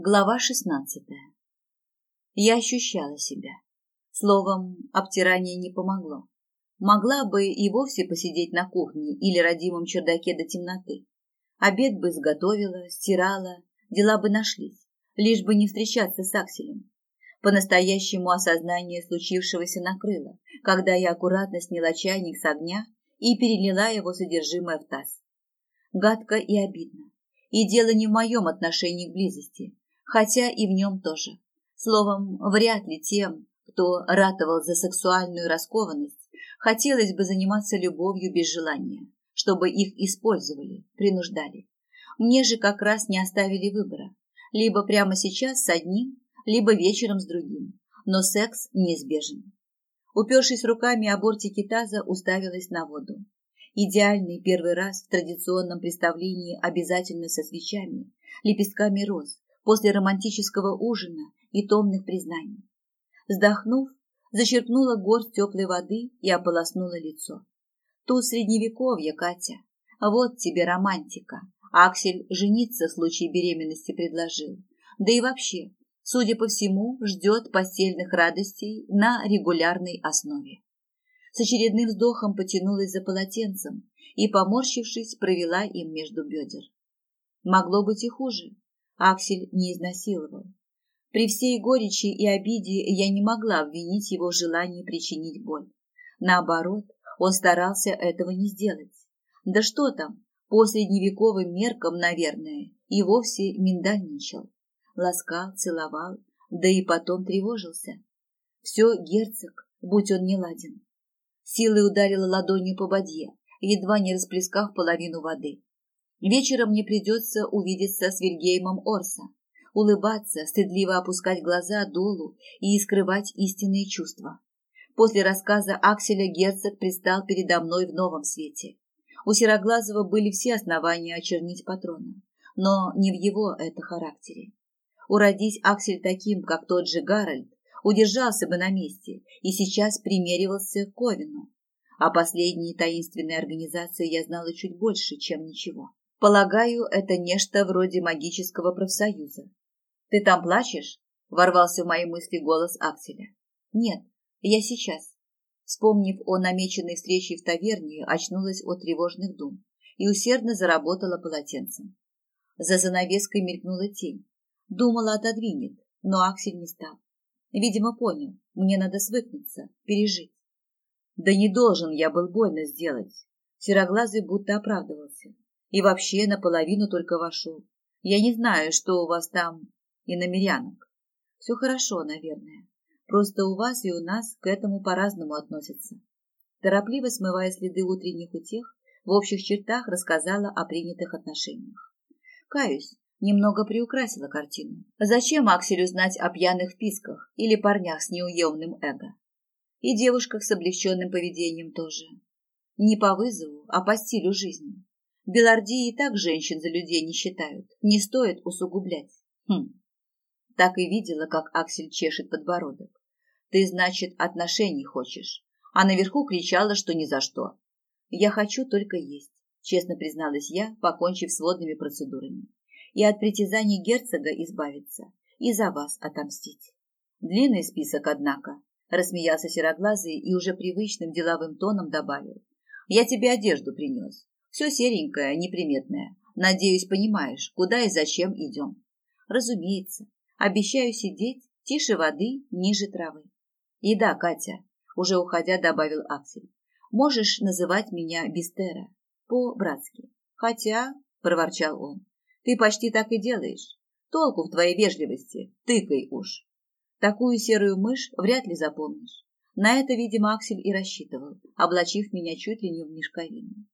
Глава шестнадцатая. Я ощущала себя. Словом, обтирание не помогло. Могла бы и вовсе посидеть на кухне или родимом чердаке до темноты. Обед бы сготовила, стирала, дела бы нашлись, лишь бы не встречаться с Акселем. По-настоящему осознание случившегося накрыло, когда я аккуратно сняла чайник с огня и перелила его содержимое в таз. Гадко и обидно. И дело не в моем отношении к близости, хотя и в нем тоже. Словом, вряд ли тем, кто ратовал за сексуальную раскованность, хотелось бы заниматься любовью без желания, чтобы их использовали, принуждали. Мне же как раз не оставили выбора. Либо прямо сейчас с одним, либо вечером с другим. Но секс неизбежен. Упершись руками о бортики таза, уставилась на воду. Идеальный первый раз в традиционном представлении обязательно со свечами, лепестками роз, после романтического ужина и томных признаний. Вздохнув, зачерпнула горсть теплой воды и ополоснула лицо. Тут средневековье, Катя. Вот тебе романтика. Аксель жениться в случае беременности предложил. Да и вообще, судя по всему, ждет постельных радостей на регулярной основе. С очередным вздохом потянулась за полотенцем и, поморщившись, провела им между бедер. Могло быть и хуже. Аксель не изнасиловал. При всей горечи и обиде я не могла обвинить его в желании причинить боль. Наоборот, он старался этого не сделать. Да что там, по средневековым меркам, наверное, и вовсе миндальничал. Ласкал, целовал, да и потом тревожился. Все герцог, будь он не ладен. Силой ударила ладонью по бадье, едва не расплескав половину воды. Вечером мне придется увидеться с Вильгеймом Орса, улыбаться, стыдливо опускать глаза долу и скрывать истинные чувства. После рассказа Акселя герцог предстал передо мной в новом свете. У Сероглазого были все основания очернить патрона, но не в его это характере. Уродись Аксель таким, как тот же Гарольд, удержался бы на месте и сейчас примеривался к Ковину. О последней таинственной организации я знала чуть больше, чем ничего. Полагаю, это нечто вроде магического профсоюза. Ты там плачешь? Ворвался в мои мысли голос Акселя. Нет, я сейчас. Вспомнив о намеченной встрече в таверне, очнулась от тревожных дум и усердно заработала полотенцем. За занавеской мелькнула тень. Думала, отодвинет, но Аксель не стал. Видимо, понял, мне надо свыкнуться, пережить. Да не должен я был больно сделать. Сероглазый будто оправдывался. И вообще наполовину только вошел. Я не знаю, что у вас там и намерянок. Все хорошо, наверное. Просто у вас и у нас к этому по-разному относятся. Торопливо смывая следы утренних утех, в общих чертах рассказала о принятых отношениях. Каюсь, немного приукрасила картину. Зачем Акселю знать о пьяных вписках или парнях с неуемным эго? И девушках с облегченным поведением тоже. Не по вызову, а по стилю жизни. Белардии и так женщин за людей не считают. Не стоит усугублять. Хм. Так и видела, как Аксель чешет подбородок. Ты, значит, отношений хочешь. А наверху кричала, что ни за что. Я хочу только есть, честно призналась я, покончив с водными процедурами. И от притязаний герцога избавиться, и за вас отомстить. Длинный список, однако, рассмеялся сероглазый и уже привычным деловым тоном добавил. Я тебе одежду принес. Все серенькое, неприметное. Надеюсь, понимаешь, куда и зачем идем. Разумеется. Обещаю сидеть тише воды, ниже травы. И да, Катя, уже уходя, добавил Аксель. Можешь называть меня Бистера, по-братски. Хотя, проворчал он, ты почти так и делаешь. Толку в твоей вежливости, тыкай уж. Такую серую мышь вряд ли запомнишь. На это, видимо, Аксель и рассчитывал, облачив меня чуть ли не в мешковину.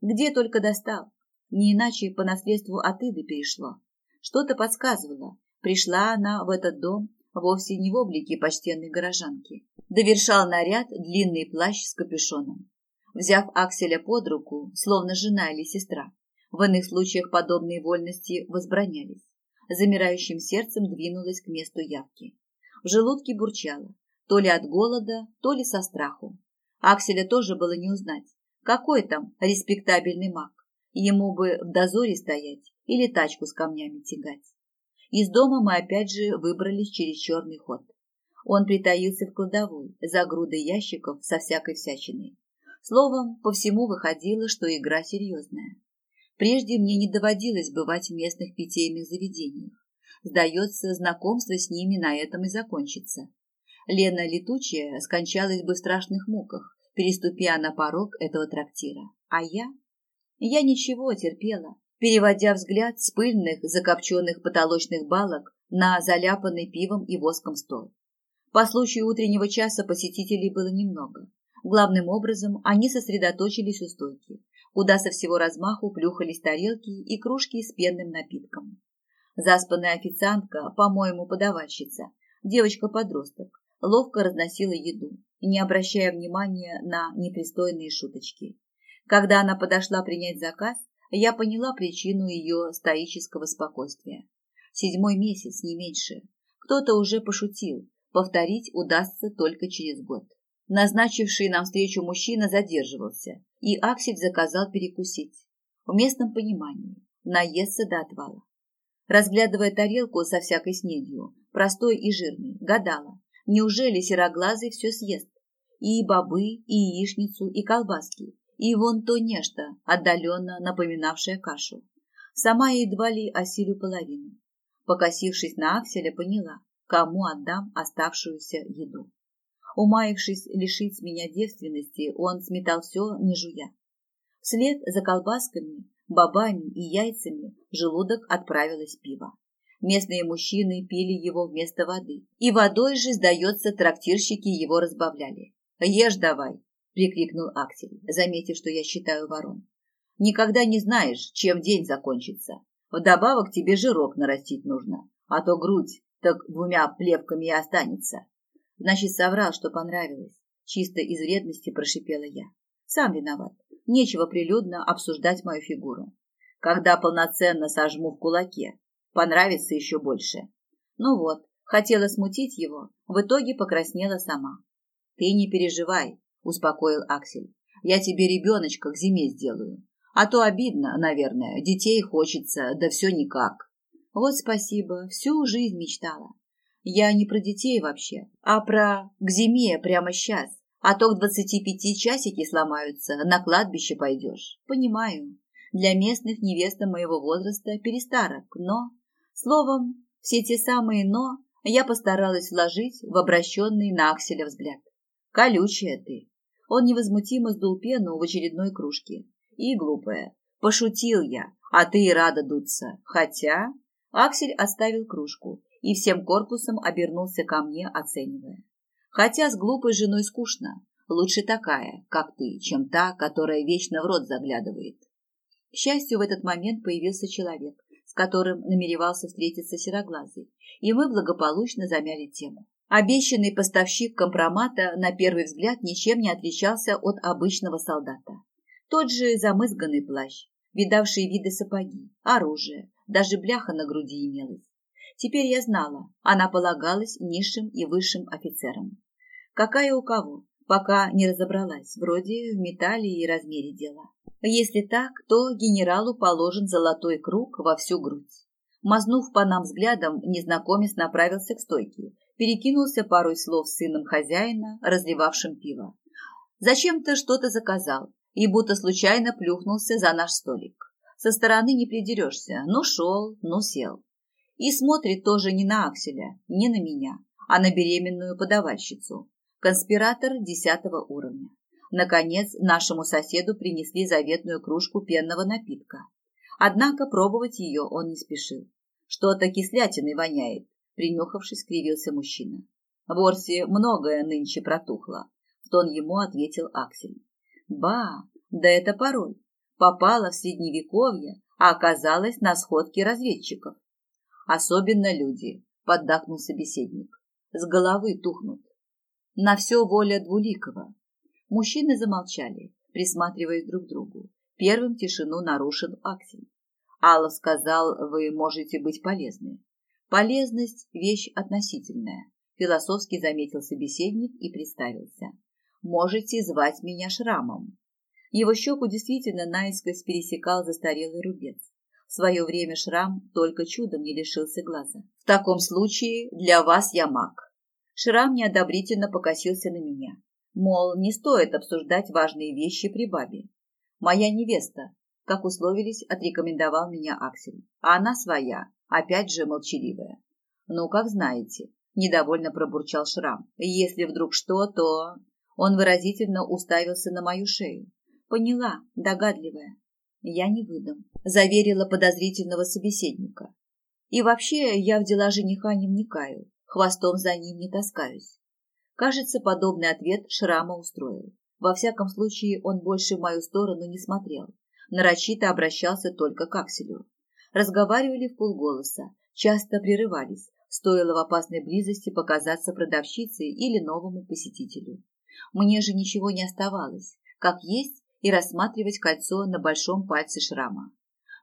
Где только достал. Не иначе по наследству от Иды перешло. Что-то подсказывало. Пришла она в этот дом вовсе не в облике почтенной горожанки. Довершал наряд длинный плащ с капюшоном. Взяв Акселя под руку, словно жена или сестра, в иных случаях подобные вольности возбранялись. Замирающим сердцем двинулась к месту явки. В желудке бурчало, то ли от голода, то ли со страху. Акселя тоже было не узнать. Какой там респектабельный маг? Ему бы в дозоре стоять или тачку с камнями тягать. Из дома мы опять же выбрались через черный ход. Он притаился в кладовой, за грудой ящиков со всякой всячиной. Словом, по всему выходило, что игра серьезная. Прежде мне не доводилось бывать в местных питейных заведениях. Сдается, знакомство с ними на этом и закончится. Лена Летучая скончалась бы в страшных муках, переступя на порог этого трактира. А я? Я ничего терпела, переводя взгляд с пыльных, закопченных потолочных балок на заляпанный пивом и воском стол. По случаю утреннего часа посетителей было немного. Главным образом они сосредоточились у стойки, куда со всего размаху плюхались тарелки и кружки с пенным напитком. Заспанная официантка, по-моему, подавальщица, девочка-подросток, ловко разносила еду, не обращая внимания на непристойные шуточки. Когда она подошла принять заказ, я поняла причину ее стоического спокойствия. Седьмой месяц, не меньше. Кто-то уже пошутил, повторить удастся только через год. Назначивший нам встречу мужчина задерживался, и Аксель заказал перекусить. В местном понимании наесться до отвала. Разглядывая тарелку со всякой снедью, простой и жирной, гадала, неужели сероглазый все съест? И бобы, и яичницу, и колбаски, и вон то нечто, отдаленно напоминавшее кашу. Сама едва ли осилю половину. Покосившись на Акселя, поняла, кому отдам оставшуюся еду. Умаявшись лишить меня девственности, он сметал все, не жуя. Вслед за колбасками бобами и яйцами желудок отправилось пиво. Местные мужчины пили его вместо воды, и водой же, сдается, трактирщики его разбавляли. «Ешь давай!» – прикрикнул Аксель, заметив, что я считаю ворон. «Никогда не знаешь, чем день закончится. Вдобавок тебе жирок нарастить нужно, а то грудь так двумя плевками и останется». Значит, соврал, что понравилось. Чисто из вредности прошипела я. Сам виноват. Нечего прилюдно обсуждать мою фигуру. Когда полноценно сожму в кулаке, понравится еще больше. Ну вот, хотела смутить его, в итоге покраснела сама. Ты не переживай, успокоил Аксель. Я тебе ребеночка к зиме сделаю. А то обидно, наверное, детей хочется, да все никак. Вот спасибо, всю жизнь мечтала. Я не про детей вообще, а про к зиме прямо сейчас. А то к двадцати пяти часики сломаются, на кладбище пойдешь. Понимаю. Для местных невеста моего возраста перестарок, но... Словом, все те самые «но» я постаралась вложить в обращенный на Акселя взгляд. Колючая ты. Он невозмутимо сдул пену в очередной кружке. И глупая. Пошутил я, а ты и рада дуться. Хотя... Аксель оставил кружку и всем корпусом обернулся ко мне, оценивая. Хотя с глупой женой скучно. Лучше такая, как ты, чем та, которая вечно в рот заглядывает. К счастью, в этот момент появился человек, которым намеревался встретиться Сероглазый, и мы благополучно замяли тему. Обещанный поставщик компромата на первый взгляд ничем не отличался от обычного солдата. Тот же замызганный плащ, видавшие виды сапоги, оружие, даже бляха на груди имелась. Теперь я знала, она полагалась низшим и высшим офицерам. Какая у кого, пока не разобралась, вроде в металле и размере дела. Если так, то генералу положен золотой круг во всю грудь. Мазнув по нам взглядом, незнакомец направился к стойке, перекинулся парой слов с сыном хозяина, разливавшим пиво. Зачем-то что-то заказал и будто случайно плюхнулся за наш столик. Со стороны не придерешься, ну шел, ну сел. И смотрит тоже не на Акселя, не на меня, а на беременную подавальщицу. Конспиратор десятого уровня. Наконец, нашему соседу принесли заветную кружку пенного напитка. Однако пробовать ее он не спешил. Что-то кислятиной воняет, принюхавшись, скривился мужчина. В Орсе многое нынче протухло, в тон ему ответил Аксель. Ба, да это пароль. Попала в средневековье, а оказалась на сходке разведчиков. Особенно люди, поддакнул собеседник. С головы тухнут. На все воля двуликого. Мужчины замолчали, присматриваясь друг к другу. Первым тишину нарушил Аксель. Алла сказал, вы можете быть полезны. Полезность – вещь относительная, философски заметил собеседник и представился. Можете звать меня Шрамом. Его щеку действительно наискось пересекал застарелый рубец. В свое время Шрам только чудом не лишился глаза. В таком случае для вас я маг. Шрам неодобрительно покосился на меня. Мол, не стоит обсуждать важные вещи при бабе. Моя невеста, как условились, отрекомендовал меня Аксель. А она своя, опять же молчаливая. Ну, как знаете, недовольно пробурчал Шрам. Если вдруг что, то... Он выразительно уставился на мою шею. Поняла, догадливая. Я не выдам, заверила подозрительного собеседника. И вообще, я в дела жениха не вникаю, хвостом за ним не таскаюсь. Кажется, подобный ответ Шрама устроил. Во всяком случае, он больше в мою сторону не смотрел. Нарочито обращался только к Акселю. Разговаривали в полголоса, часто прерывались, стоило в опасной близости показаться продавщице или новому посетителю. Мне же ничего не оставалось, как есть и рассматривать кольцо на большом пальце шрама.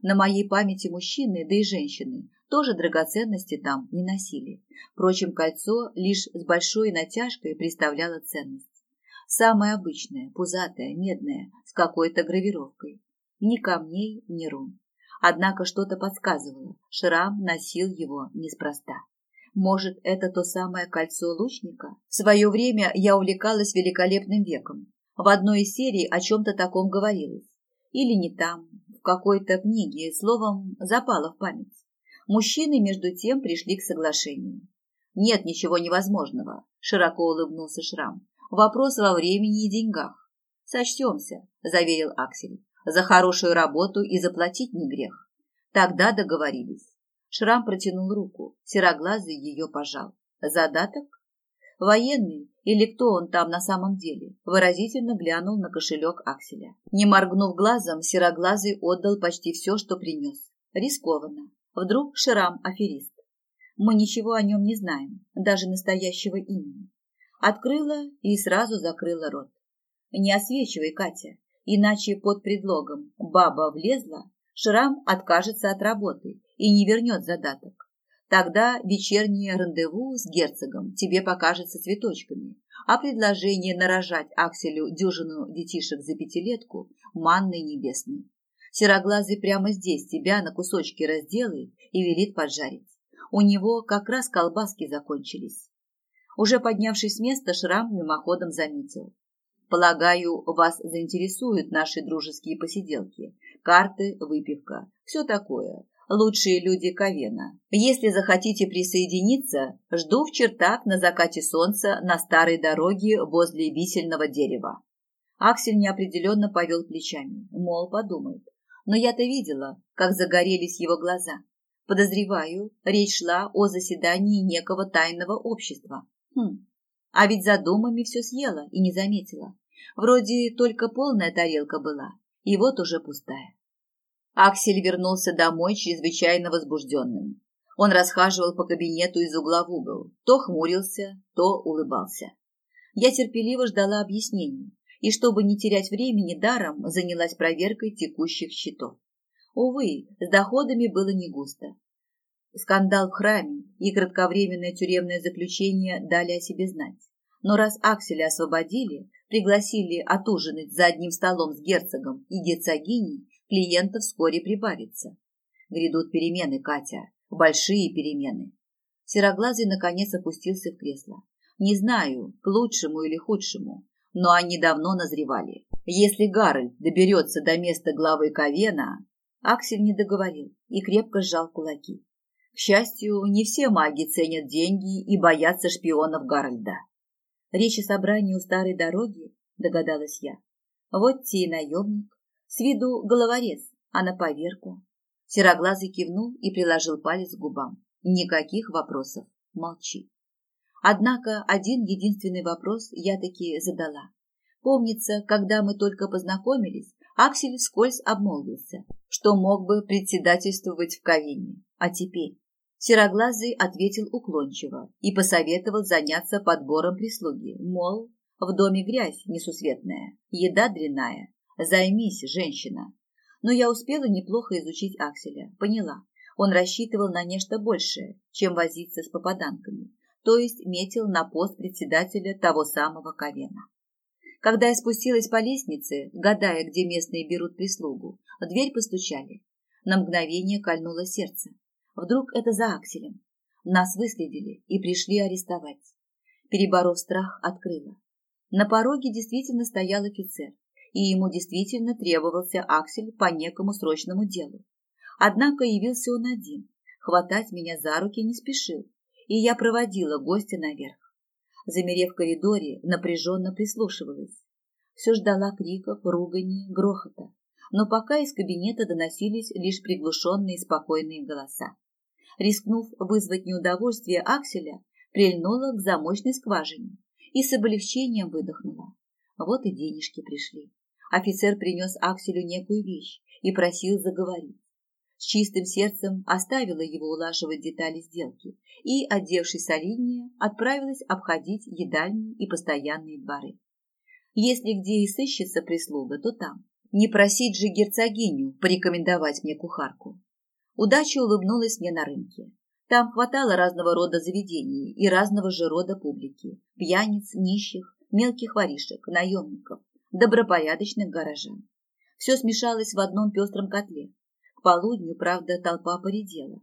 На моей памяти мужчины, да и женщины, тоже драгоценности там не носили. Впрочем, кольцо лишь с большой натяжкой представляло ценность. Самое обычное, пузатое, медное, с какой-то гравировкой. Ни камней, ни рун. Однако что-то подсказывало, Шрам носил его неспроста. Может, это то самое кольцо лучника? В свое время я увлекалась великолепным веком. В одной из серий о чем-то таком говорилось. Или не там, в какой-то книге, словом, запало в память. Мужчины, между тем, пришли к соглашению. «Нет ничего невозможного», – широко улыбнулся Шрам. «Вопрос во времени и деньгах». «Сочтемся», – заверил Аксель. «За хорошую работу и заплатить не грех». Тогда договорились. Шрам протянул руку, сероглазый ее пожал. Задаток? Военный, или кто он там на самом деле, выразительно глянул на кошелек Акселя. Не моргнув глазом, сероглазый отдал почти все, что принес. Рискованно. Вдруг Шрам аферист. Мы ничего о нем не знаем, даже настоящего имени. Открыла и сразу закрыла рот. Не освечивай, Катя, иначе под предлогом «баба влезла» Шрам откажется от работы и не вернет задаток. Тогда вечернее рандеву с герцогом тебе покажется цветочками, а предложение нарожать Акселю дюжину детишек за пятилетку – манной небесной. Сероглазый прямо здесь тебя на кусочки разделает и велит поджарить. У него как раз колбаски закончились. Уже поднявшись с места, Шрам мимоходом заметил. Полагаю, вас заинтересуют наши дружеские посиделки. Карты, выпивка, все такое лучшие люди Ковена. Если захотите присоединиться, жду в чертах на закате солнца на старой дороге возле висельного дерева. Аксель неопределенно повел плечами, мол, подумает. Но я-то видела, как загорелись его глаза. Подозреваю, речь шла о заседании некого тайного общества. Хм, а ведь за думами все съела и не заметила. Вроде только полная тарелка была, и вот уже пустая. Аксель вернулся домой чрезвычайно возбужденным. Он расхаживал по кабинету из угла в угол, то хмурился, то улыбался. Я терпеливо ждала объяснений, и, чтобы не терять времени даром, занялась проверкой текущих счетов. Увы, с доходами было не густо. Скандал в храме и кратковременное тюремное заключение дали о себе знать. Но раз Акселя освободили, пригласили отужинать за одним столом с герцогом и герцогиней, клиентов вскоре прибавится. Грядут перемены, Катя, большие перемены. Сероглазый наконец опустился в кресло. Не знаю, к лучшему или худшему, но они давно назревали. Если Гарольд доберется до места главы Ковена... Аксель не договорил и крепко сжал кулаки. К счастью, не все маги ценят деньги и боятся шпионов Гарольда. Речь о собрании у старой дороги, догадалась я. Вот те и наемник, с виду головорез, а на поверку. Сероглазый кивнул и приложил палец к губам. Никаких вопросов. Молчи. Однако один единственный вопрос я таки задала. Помнится, когда мы только познакомились, Аксель вскользь обмолвился, что мог бы председательствовать в Ковине. А теперь Сероглазый ответил уклончиво и посоветовал заняться подбором прислуги, мол, в доме грязь несусветная, еда дрянная, Займись, женщина. Но я успела неплохо изучить Акселя, поняла. Он рассчитывал на нечто большее, чем возиться с попаданками, то есть метил на пост председателя того самого Ковена. Когда я спустилась по лестнице, гадая, где местные берут прислугу, в дверь постучали. На мгновение кольнуло сердце. Вдруг это за Акселем. Нас выследили и пришли арестовать. Переборов страх, открыла. На пороге действительно стоял офицер, и ему действительно требовался Аксель по некому срочному делу. Однако явился он один, хватать меня за руки не спешил, и я проводила гостя наверх. Замерев в коридоре, напряженно прислушивалась. Все ждала криков, ругани, грохота, но пока из кабинета доносились лишь приглушенные спокойные голоса. Рискнув вызвать неудовольствие Акселя, прильнула к замочной скважине и с облегчением выдохнула. Вот и денежки пришли. Офицер принес Акселю некую вещь и просил заговорить. С чистым сердцем оставила его улаживать детали сделки и, одевшись солиднее, отправилась обходить едальни и постоянные дворы. Если где и сыщется прислуга, то там. Не просить же герцогиню порекомендовать мне кухарку. Удача улыбнулась мне на рынке. Там хватало разного рода заведений и разного же рода публики. Пьяниц, нищих, мелких воришек, наемников, добропорядочных горожан. Все смешалось в одном пестром котле. Полудню, правда, толпа поредела.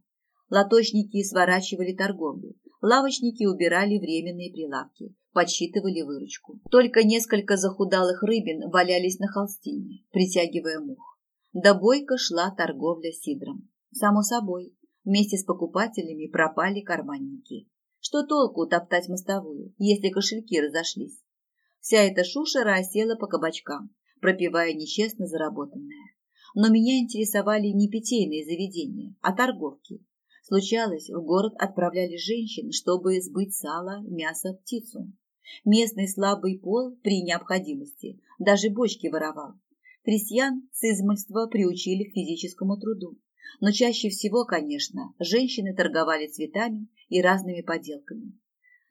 Лоточники сворачивали торговлю, лавочники убирали временные прилавки, подсчитывали выручку. Только несколько захудалых рыбин валялись на холстине, притягивая мух. До бойко шла торговля сидром. Само собой, вместе с покупателями пропали карманники. Что толку топтать мостовую, если кошельки разошлись? Вся эта шушера осела по кабачкам, пропивая нечестно заработанное. Но меня интересовали не питейные заведения, а торговки. Случалось, в город отправляли женщин, чтобы сбыть сало, мясо, птицу. Местный слабый пол при необходимости даже бочки воровал. Крестьян с измольства приучили к физическому труду. Но чаще всего, конечно, женщины торговали цветами и разными поделками.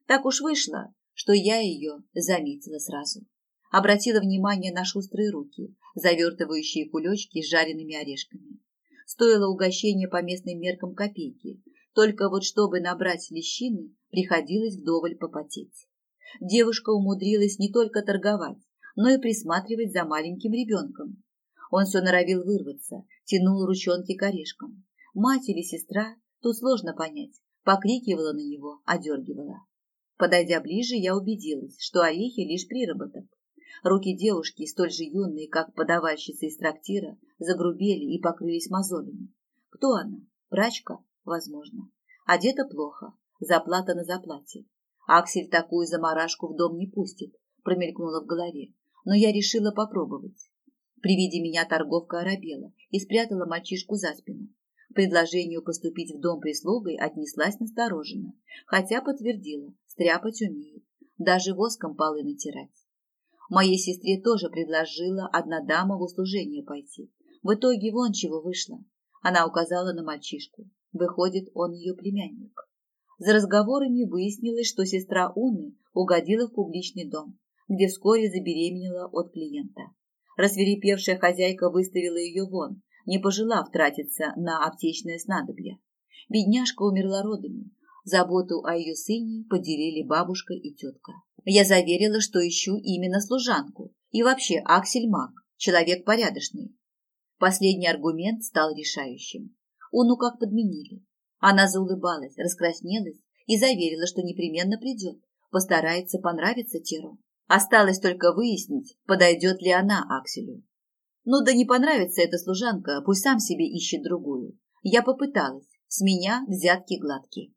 Так уж вышло, что я ее заметила сразу. Обратила внимание на шустрые руки, завертывающие кулечки с жареными орешками. Стоило угощение по местным меркам копейки, только вот чтобы набрать лещины, приходилось вдоволь попотеть. Девушка умудрилась не только торговать, но и присматривать за маленьким ребенком. Он все норовил вырваться, тянул ручонки к орешкам. Мать или сестра, тут сложно понять, покрикивала на него, одергивала. Подойдя ближе, я убедилась, что орехи лишь приработок. Руки девушки, столь же юные, как подавальщица из трактира, загрубели и покрылись мозолями. Кто она? Прачка? Возможно. Одета плохо, заплата на заплате. Аксель такую заморашку в дом не пустит, промелькнула в голове, но я решила попробовать. При виде меня торговка оробела и спрятала мальчишку за спину. К предложению поступить в дом прислугой отнеслась настороженно, хотя подтвердила, стряпать умеет, даже воском полы натирать. Моей сестре тоже предложила одна дама в услужение пойти. В итоге вон чего вышло. Она указала на мальчишку. Выходит, он ее племянник. За разговорами выяснилось, что сестра Уны угодила в публичный дом, где вскоре забеременела от клиента. Рассверепевшая хозяйка выставила ее вон, не пожелав тратиться на аптечное снадобье. Бедняжка умерла родами, Заботу о ее сыне поделили бабушка и тетка. Я заверила, что ищу именно служанку. И вообще Аксель маг, человек порядочный. Последний аргумент стал решающим. Уну как подменили. Она заулыбалась, раскраснелась и заверила, что непременно придет, постарается понравиться Теру. Осталось только выяснить, подойдет ли она Акселю. Ну да не понравится эта служанка, пусть сам себе ищет другую. Я попыталась, с меня взятки гладкие.